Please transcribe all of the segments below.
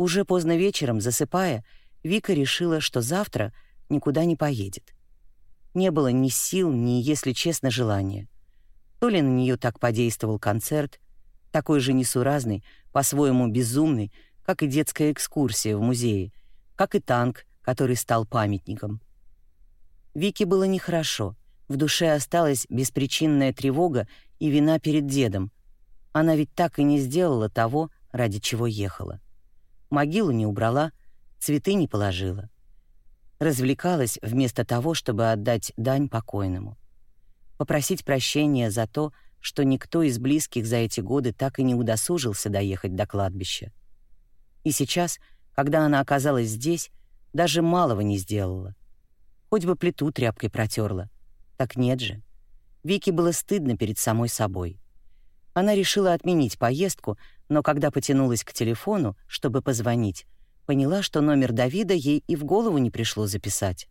Уже поздно вечером, засыпая, Вика решила, что завтра никуда не поедет. Не было ни сил, ни, если честно, желания. То ли на нее так подействовал концерт, такой же несуразный, по-своему безумный, как и детская экскурсия в музее, как и танк, который стал памятником. Вике было нехорошо. В душе осталась беспричинная тревога и вина перед дедом. Она ведь так и не сделала того, ради чего ехала. Могилу не убрала, цветы не положила. Развлекалась вместо того, чтобы отдать дань покойному. Попросить прощения за то, что никто из близких за эти годы так и не удосужился доехать до кладбища. И сейчас, когда она оказалась здесь, даже малого не сделала. Хоть бы плиту тряпкой протерла. Так нет же. Вике было стыдно перед самой собой. Она решила отменить поездку, но когда потянулась к телефону, чтобы позвонить, поняла, что номер Давида ей и в голову не пришло записать.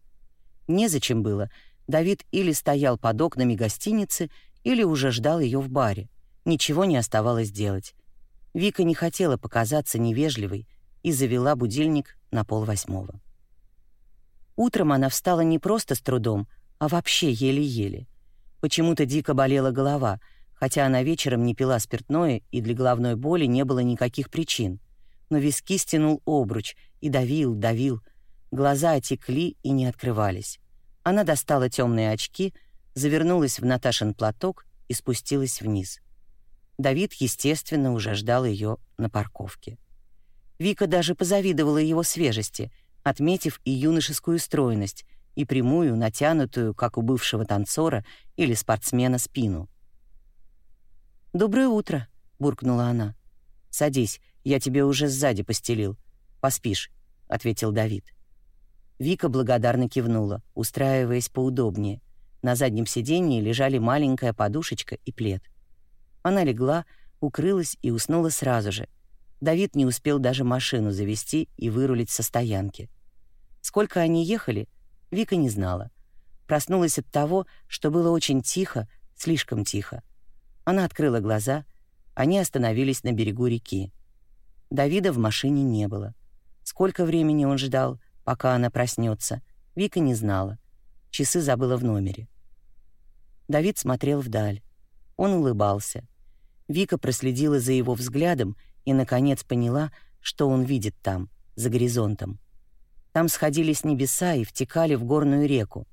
Незачем было. Давид или стоял под окнами гостиницы, или уже ждал ее в баре. Ничего не оставалось делать. Вика не хотела показаться невежливой и завела будильник на полвосьмого. Утром она встала не просто с трудом, а вообще еле-еле. Почему-то дико болела голова, хотя она вечером не пила спиртное и для головной боли не было никаких причин. Но виски стянул обруч и давил, давил. Глаза отекли и не открывались. Она достала темные очки, завернулась в Наташин платок и спустилась вниз. Давид, естественно, уже ждал ее на парковке. Вика даже позавидовала его свежести, отметив и юношескую стройность, и прямую, натянутую, как у бывшего танцора или спортсмена, спину. «Доброе утро», — буркнула она. «Садись, я тебе уже сзади постелил. Поспишь», — ответил Давид. Вика благодарно кивнула, устраиваясь поудобнее. На заднем сиденье лежали маленькая подушечка и плед — она легла, укрылась и уснула сразу же. Давид не успел даже машину завести и вырулить со стоянки. Сколько они ехали, Вика не знала. Проснулась от того, что было очень тихо, слишком тихо. Она открыла глаза, они остановились на берегу реки. Давида в машине не было. Сколько времени он ждал, пока она проснется, Вика не знала. Часы забыла в номере. Давид смотрел вдаль. Он улыбался. Вика проследила за его взглядом и, наконец, поняла, что он видит там, за горизонтом. Там сходились небеса и втекали в горную реку.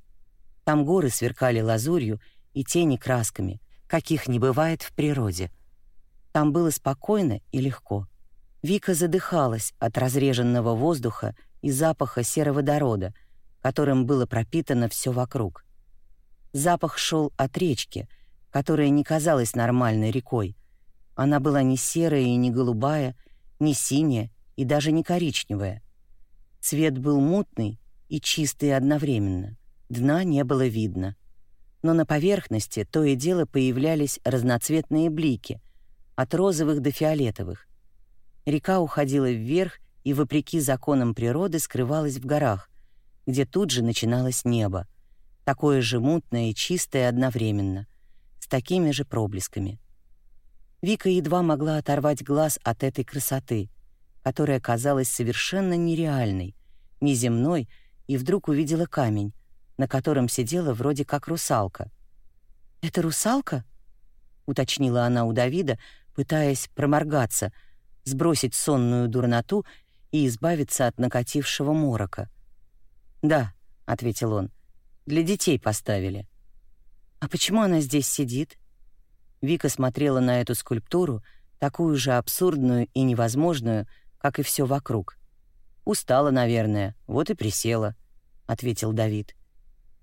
Там горы сверкали лазурью и тени красками, каких не бывает в природе. Там было спокойно и легко. Вика задыхалась от разреженного воздуха и запаха сероводорода, которым было пропитано все вокруг. Запах шел от речки — которая не казалась нормальной рекой. Она была не серая и не голубая, не синяя и даже не коричневая. Цвет был мутный и чистый одновременно. Дна не было видно. Но на поверхности то и дело появлялись разноцветные блики, от розовых до фиолетовых. Река уходила вверх и, вопреки законам природы, скрывалась в горах, где тут же начиналось небо, такое же мутное и чистое одновременно — с такими же проблесками. Вика едва могла оторвать глаз от этой красоты, которая казалась совершенно нереальной, неземной, и вдруг увидела камень, на котором сидела вроде как русалка. «Это русалка?» — уточнила она у Давида, пытаясь проморгаться, сбросить сонную дурноту и избавиться от накатившего морока. «Да», — ответил он, — «для детей поставили». А почему она здесь сидит? Вика смотрела на эту скульптуру, такую же абсурдную и невозможную, как и все вокруг. Устала, наверное, вот и присела, ответил Давид.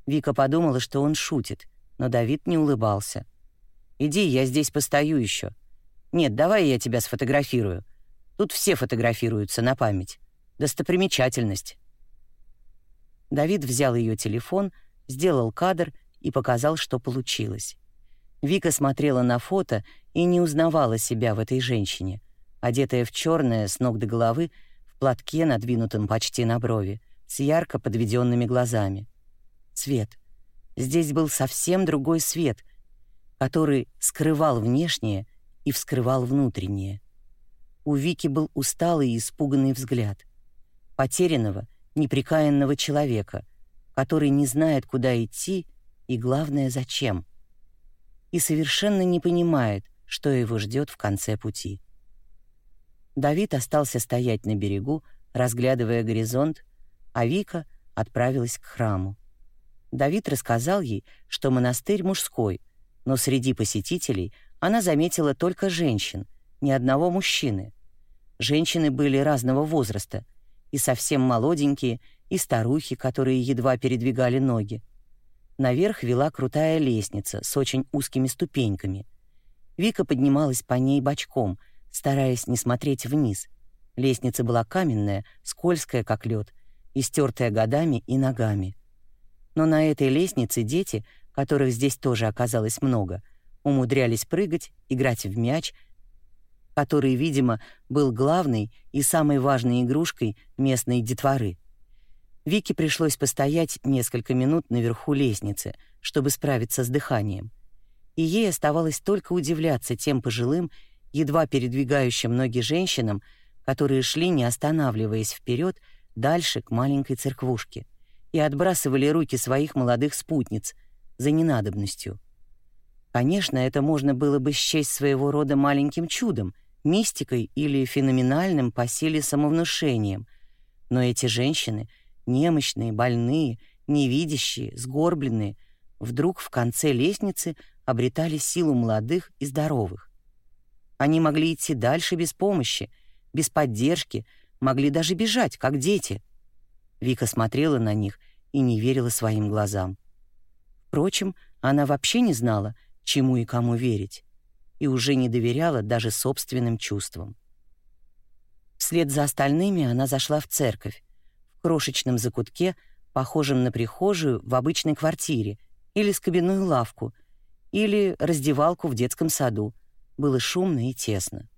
Вика подумала, что он шутит, но Давид не улыбался. Иди, я здесь постою еще. Нет, давай я тебя сфотографирую. Тут все фотографируются на память. Достопримечательность. Давид взял ее телефон, сделал кадр и показал, что получилось. Вика смотрела на фото и не узнавала себя в этой женщине, одетая в черное с ног до головы, в платке, надвинутом почти на брови, с ярко подведенными глазами. Цвет. Здесь был совсем другой свет, который скрывал внешнее и вскрывал внутреннее. У Вики был усталый и испуганный взгляд. Потерянного, неприкаянного человека, который не знает, куда идти и, главное, зачем. И совершенно не понимает, что его ждет в конце пути. Давид остался стоять на берегу, разглядывая горизонт, а Вика отправилась к храму. Давид рассказал ей, что монастырь мужской, но среди посетителей она заметила только женщин, ни одного мужчины. Женщины были разного возраста, и совсем молоденькие, и старухи, которые едва передвигали ноги. Наверх вела крутая лестница с очень узкими ступеньками. Вика поднималась по ней бочком, стараясь не смотреть вниз. Лестница была каменная, скользкая, как лед, истертая годами и ногами. Но на этой лестнице дети, которых здесь тоже оказалось много, умудрялись прыгать, играть в мяч, который, видимо, был главной и самой важной игрушкой местной детворы. Вике пришлось постоять несколько минут наверху лестницы, чтобы справиться с дыханием. И ей оставалось только удивляться тем пожилым, едва передвигающим ноги женщинам, которые шли, не останавливаясь вперед, дальше к маленькой церквушке и отбрасывали руки своих молодых спутниц за ненадобностью. Конечно, это можно было бы счесть своего рода маленьким чудом, мистикой или феноменальным по силе самовнушением, но эти женщины, немощные, больные, невидящие, сгорбленные, вдруг в конце лестницы обретали силу молодых и здоровых. Они могли идти дальше без помощи, без поддержки, могли даже бежать, как дети. Вика смотрела на них и не верила своим глазам. Впрочем, она вообще не знала, чему и кому верить, и уже не доверяла даже собственным чувствам. Вслед за остальными она зашла в церковь, в крошечном закутке, похожем на прихожую в обычной квартире, или скобяную лавку, или раздевалку в детском саду. Было шумно и тесно.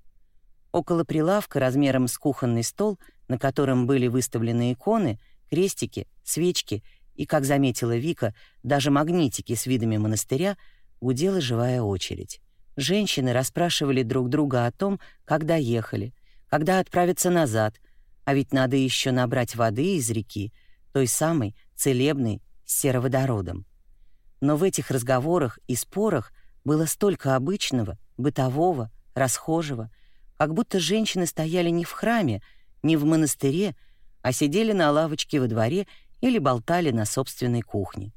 Около прилавка размером с кухонный стол, на котором были выставлены иконы, крестики, свечки и, как заметила Вика, даже магнитики с видами монастыря, гудела живая очередь. Женщины расспрашивали друг друга о том, когда ехали, когда отправиться назад, а ведь надо еще набрать воды из реки, той самой, целебной, с сероводородом. Но в этих разговорах и спорах было столько обычного, бытового, расхожего — как будто женщины стояли не в храме, не в монастыре, а сидели на лавочке во дворе или болтали на собственной кухне.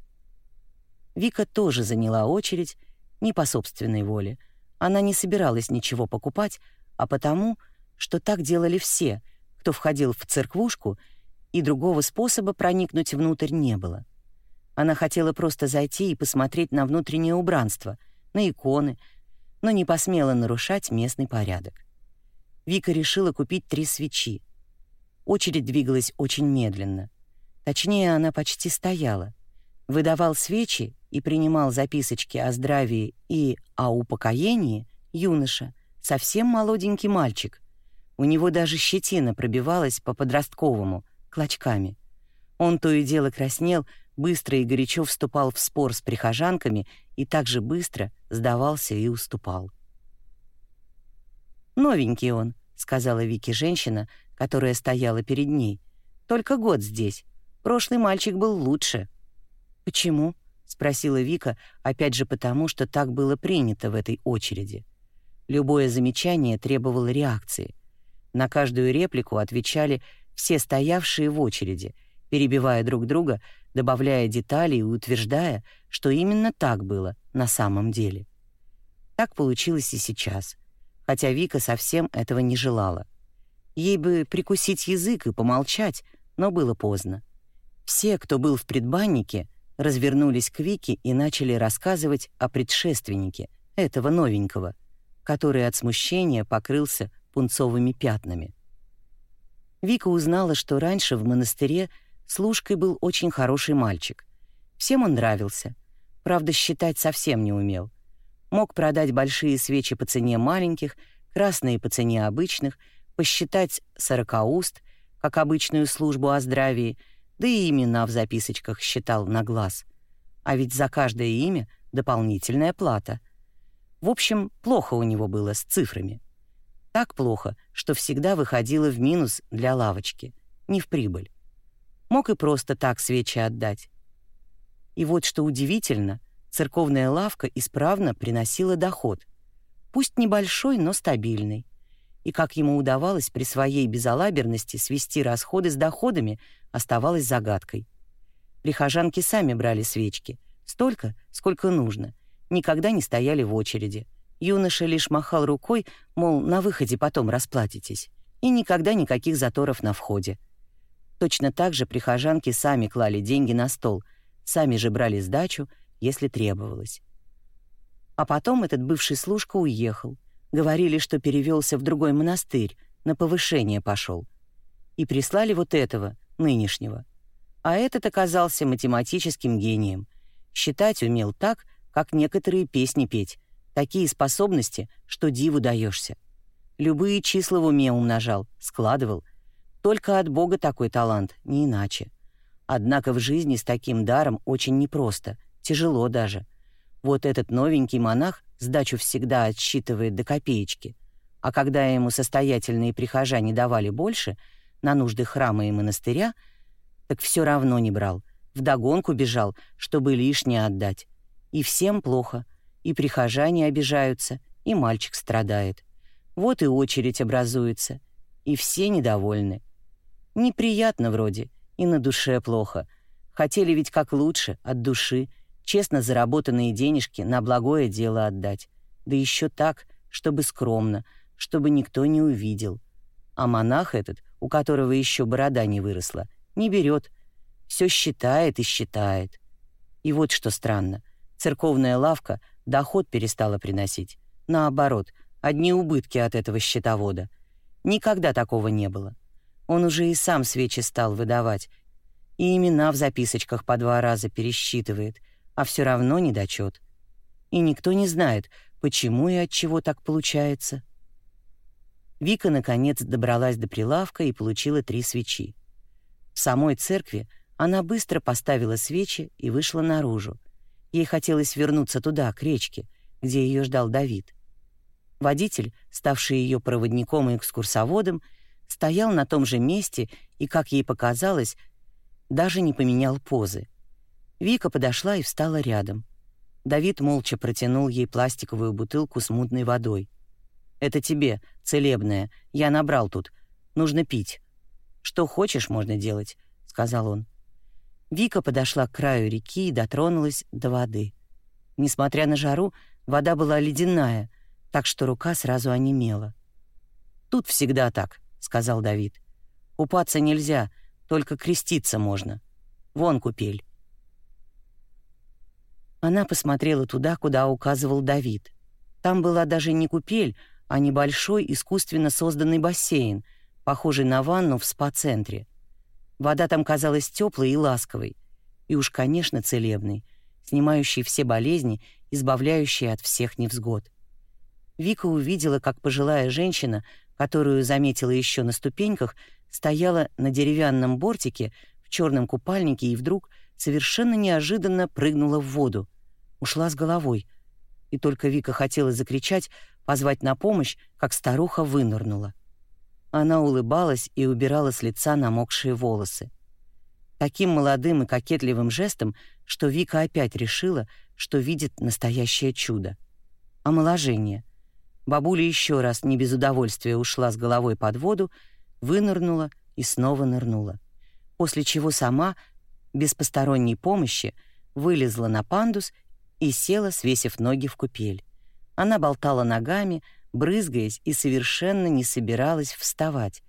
Вика тоже заняла очередь, не по собственной воле. Она не собиралась ничего покупать, а потому, что так делали все, кто входил в церквушку, и другого способа проникнуть внутрь не было. Она хотела просто зайти и посмотреть на внутреннее убранство, на иконы, но не посмела нарушать местный порядок. Вика решила купить три свечи. Очередь двигалась очень медленно. Точнее, она почти стояла. Выдавал свечи и принимал записочки о здравии и о упокоении юноша, совсем молоденький мальчик. У него даже щетина пробивалась по-подростковому, клочками. Он то и дело краснел, быстро и горячо вступал в спор с прихожанками и так же быстро сдавался и уступал. Новенький он, сказала Вики женщина, которая стояла перед ней. Только год здесь. Прошлый мальчик был лучше. Почему? спросила Вика, опять же потому, что так было принято в этой очереди. Любое замечание требовало реакции. На каждую реплику отвечали все стоявшие в очереди, перебивая друг друга, добавляя детали и утверждая, что именно так было на самом деле. Так получилось и сейчас — хотя Вика совсем этого не желала. Ей бы прикусить язык и помолчать, но было поздно. Все, кто был в предбаннике, развернулись к Вике и начали рассказывать о предшественнике, этого новенького, который от смущения покрылся пунцовыми пятнами. Вика узнала, что раньше в монастыре служкой был очень хороший мальчик. Всем он нравился. Правда, считать совсем не умел мог продать большие свечи по цене маленьких, красные по цене обычных, посчитать сорокауст, как обычную службу о здравии, да и имена в записочках считал на глаз. А ведь за каждое имя дополнительная плата. В общем, плохо у него было с цифрами. Так плохо, что всегда выходила в минус для лавочки, не в прибыль. Мог и просто так свечи отдать. И вот что удивительно, церковная лавка исправно приносила доход. Пусть небольшой, но стабильный. И как ему удавалось при своей безалаберности свести расходы с доходами, оставалось загадкой. Прихожанки сами брали свечки, столько, сколько нужно, никогда не стояли в очереди. Юноша лишь махал рукой, мол, на выходе потом расплатитесь, и никогда никаких заторов на входе. Точно так же прихожанки сами клали деньги на стол, сами же брали сдачу, если требовалось. А потом этот бывший служка уехал. Говорили, что перевелся в другой монастырь, на повышение пошел. И прислали вот этого, нынешнего. А этот оказался математическим гением. Считать умел так, как некоторые песни петь. Такие способности, что диву даешься. Любые числа в уме умножал, складывал. Только от Бога такой талант, не иначе. Однако в жизни с таким даром очень непросто, тяжело даже. Вот этот новенький монах сдачу всегда отсчитывает до копеечки. А когда ему состоятельные прихожане давали больше, на нужды храма и монастыря, так все равно не брал. Вдогонку бежал, чтобы лишнее отдать. И всем плохо. И прихожане обижаются, и мальчик страдает. Вот и очередь образуется. И все недовольны. Неприятно вроде, и на душе плохо. Хотели ведь как лучше, от души, честно заработанные денежки на благое дело отдать. Да еще так, чтобы скромно, чтобы никто не увидел. А монах этот, у которого еще борода не выросла, не берет. Все считает и считает. И вот что странно. Церковная лавка доход перестала приносить. Наоборот, одни убытки от этого счетовода. Никогда такого не было. Он уже и сам свечи стал выдавать. И имена в записочках по два раза пересчитывает, а все равно недочет. И никто не знает, почему и от чего так получается. Вика, наконец, добралась до прилавка и получила три свечи. В самой церкви она быстро поставила свечи и вышла наружу. Ей хотелось вернуться туда, к речке, где ее ждал Давид. Водитель, ставший ее проводником и экскурсоводом, стоял на том же месте и, как ей показалось, даже не поменял позы. Вика подошла и встала рядом. Давид молча протянул ей пластиковую бутылку с мутной водой. «Это тебе, целебная. Я набрал тут. Нужно пить. Что хочешь, можно делать», — сказал он. Вика подошла к краю реки и дотронулась до воды. Несмотря на жару, вода была ледяная, так что рука сразу онемела. «Тут всегда так», — сказал Давид. «Купаться нельзя, только креститься можно. Вон купель». Она посмотрела туда, куда указывал Давид. Там была даже не купель, а небольшой искусственно созданный бассейн, похожий на ванну в спа-центре — Вода там казалась теплой и ласковой, и уж, конечно, целебной, снимающей все болезни, избавляющей от всех невзгод. Вика увидела, как пожилая женщина, которую заметила еще на ступеньках, стояла на деревянном бортике в черном купальнике и вдруг совершенно неожиданно прыгнула в воду. Ушла с головой. И только Вика хотела закричать, позвать на помощь, как старуха вынырнула. Она улыбалась и убирала с лица намокшие волосы. Таким молодым и кокетливым жестом, что Вика опять решила, что видит настоящее чудо. Омоложение. Бабуля еще раз не без удовольствия ушла с головой под воду, вынырнула и снова нырнула. После чего сама, без посторонней помощи, вылезла на пандус и села, свесив ноги в купель. Она болтала ногами, брызгаясь и совершенно не собиралась вставать,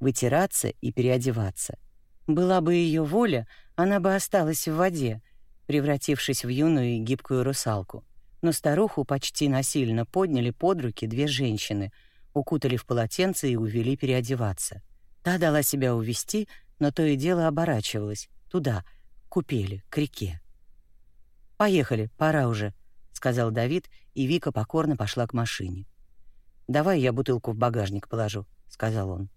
вытираться и переодеваться. Была бы ее воля, она бы осталась в воде, превратившись в юную и гибкую русалку. Но старуху почти насильно подняли под руки две женщины, укутали в полотенце и увели переодеваться. Та дала себя увести, но то и дело оборачивалась. Туда, купели, к реке. «Поехали, пора уже», — сказал Давид, и Вика покорно пошла к машине. «Давай я бутылку в багажник положу», — сказал он.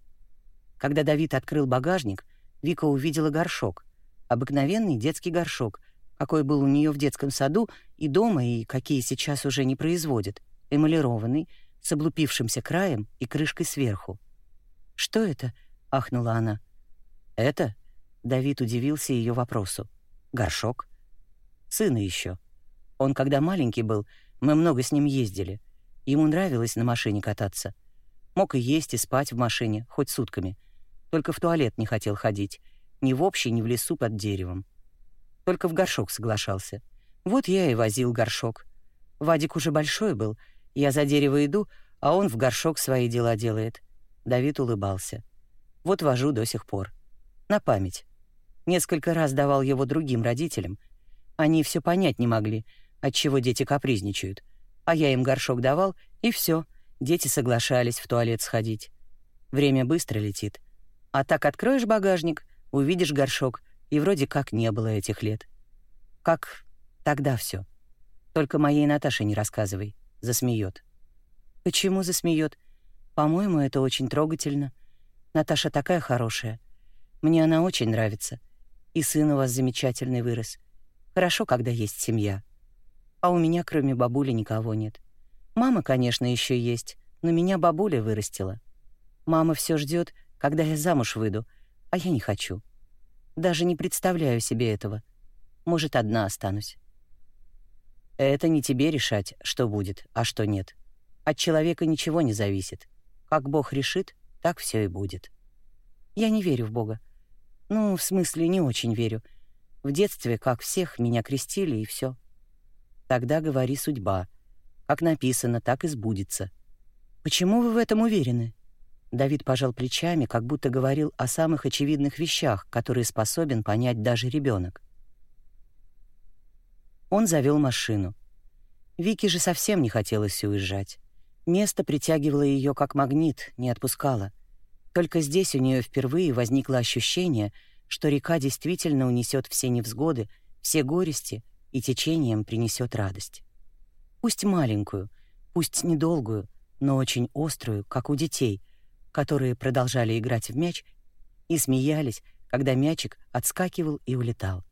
Когда Давид открыл багажник, Вика увидела горшок. Обыкновенный детский горшок, какой был у нее в детском саду и дома, и какие сейчас уже не производят. Эмалированный, с облупившимся краем и крышкой сверху. «Что это?» — ахнула она. «Это?» — Давид удивился ее вопросу. «Горшок. Сына еще. Он, когда маленький был, мы много с ним ездили. Ему нравилось на машине кататься. Мог и есть, и спать в машине, хоть сутками. Только в туалет не хотел ходить. Ни в общий, ни в лесу под деревом. Только в горшок соглашался. Вот я и возил горшок. Вадик уже большой был. Я за дерево иду, а он в горшок свои дела делает. Давид улыбался. Вот вожу до сих пор. На память. Несколько раз давал его другим родителям. Они все понять не могли, отчего дети капризничают. А я им горшок давал, и все. Дети соглашались в туалет сходить. Время быстро летит. А так откроешь багажник, увидишь горшок, и вроде как не было этих лет. Как тогда все. Только моей Наташе не рассказывай, засмеет. Почему засмеет? По-моему, это очень трогательно. Наташа такая хорошая. Мне она очень нравится. И сын у вас замечательный вырос. Хорошо, когда есть семья. А у меня, кроме бабули, никого нет. Мама, конечно, еще есть, но меня бабуля вырастила. Мама все ждет, когда я замуж выйду, а я не хочу. Даже не представляю себе этого. Может, одна останусь. Это не тебе решать, что будет, а что нет. От человека ничего не зависит. Как Бог решит, так все и будет. Я не верю в Бога. Ну, в смысле, не очень верю. В детстве, как всех, меня крестили, и все. Тогда говори судьба. Как написано, так и сбудется. Почему вы в этом уверены? Давид пожал плечами, как будто говорил о самых очевидных вещах, которые способен понять даже ребенок. Он завел машину. Вике же совсем не хотелось уезжать. Место притягивало ее как магнит, не отпускало. Только здесь у нее впервые возникло ощущение, что река действительно унесет все невзгоды, все горести и течением принесет радость. Пусть маленькую, пусть недолгую, но очень острую, как у детей, которые продолжали играть в мяч и смеялись, когда мячик отскакивал и улетал.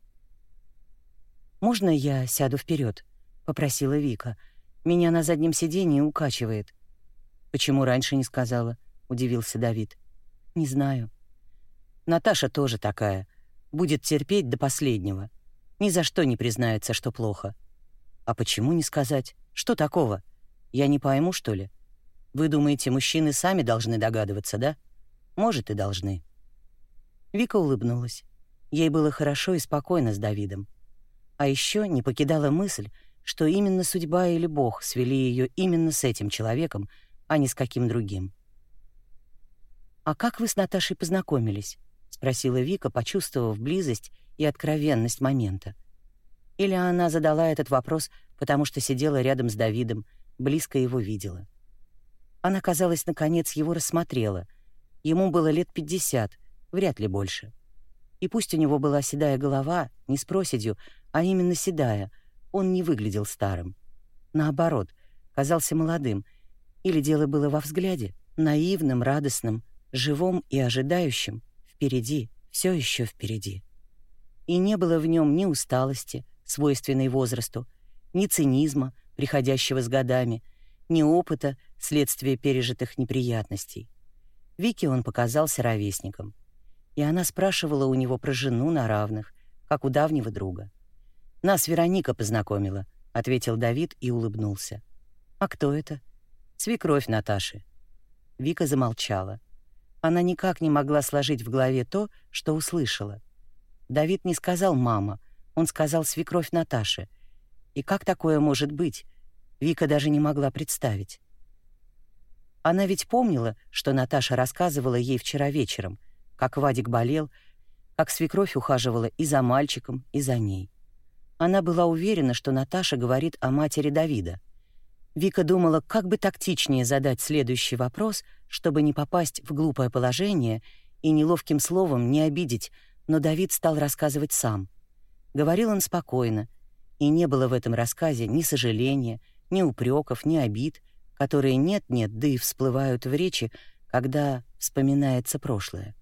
«Можно я сяду вперед? попросила Вика. «Меня на заднем сиденье укачивает». «Почему раньше не сказала?» — удивился Давид. «Не знаю». «Наташа тоже такая. Будет терпеть до последнего. Ни за что не признается, что плохо». «А почему не сказать? Что такого? Я не пойму, что ли? Вы думаете, мужчины сами должны догадываться, да? Может, и должны». Вика улыбнулась. Ей было хорошо и спокойно с Давидом. А еще не покидала мысль, что именно судьба или Бог свели ее именно с этим человеком, а не с каким другим. «А как вы с Наташей познакомились?» — спросила Вика, почувствовав близость и откровенность момента. Или она задала этот вопрос, потому что сидела рядом с Давидом, близко его видела. Она, казалось, наконец его рассмотрела. Ему было лет пятьдесят, вряд ли больше. И пусть у него была седая голова, не с проседью, а именно седая, он не выглядел старым. Наоборот, казался молодым. Или дело было во взгляде, наивным, радостным, живом и ожидающим. Впереди, все еще впереди. И не было в нем ни усталости, свойственной возрасту, ни цинизма, приходящего с годами, ни опыта, следствия пережитых неприятностей. Вике он показался ровесником. И она спрашивала у него про жену на равных, как у давнего друга. «Нас Вероника познакомила», — ответил Давид и улыбнулся. «А кто это?» «Свекровь Наташи». Вика замолчала. Она никак не могла сложить в голове то, что услышала. Давид не сказал «мама», он сказал «свекровь Наташи». И как такое может быть? Вика даже не могла представить. Она ведь помнила, что Наташа рассказывала ей вчера вечером, как Вадик болел, как свекровь ухаживала и за мальчиком, и за ней. Она была уверена, что Наташа говорит о матери Давида. Вика думала, как бы тактичнее задать следующий вопрос, чтобы не попасть в глупое положение и неловким словом не обидеть, но Давид стал рассказывать сам. Говорил он спокойно, и не было в этом рассказе ни сожаления, ни упреков, ни обид, которые нет-нет, да и всплывают в речи, когда вспоминается прошлое.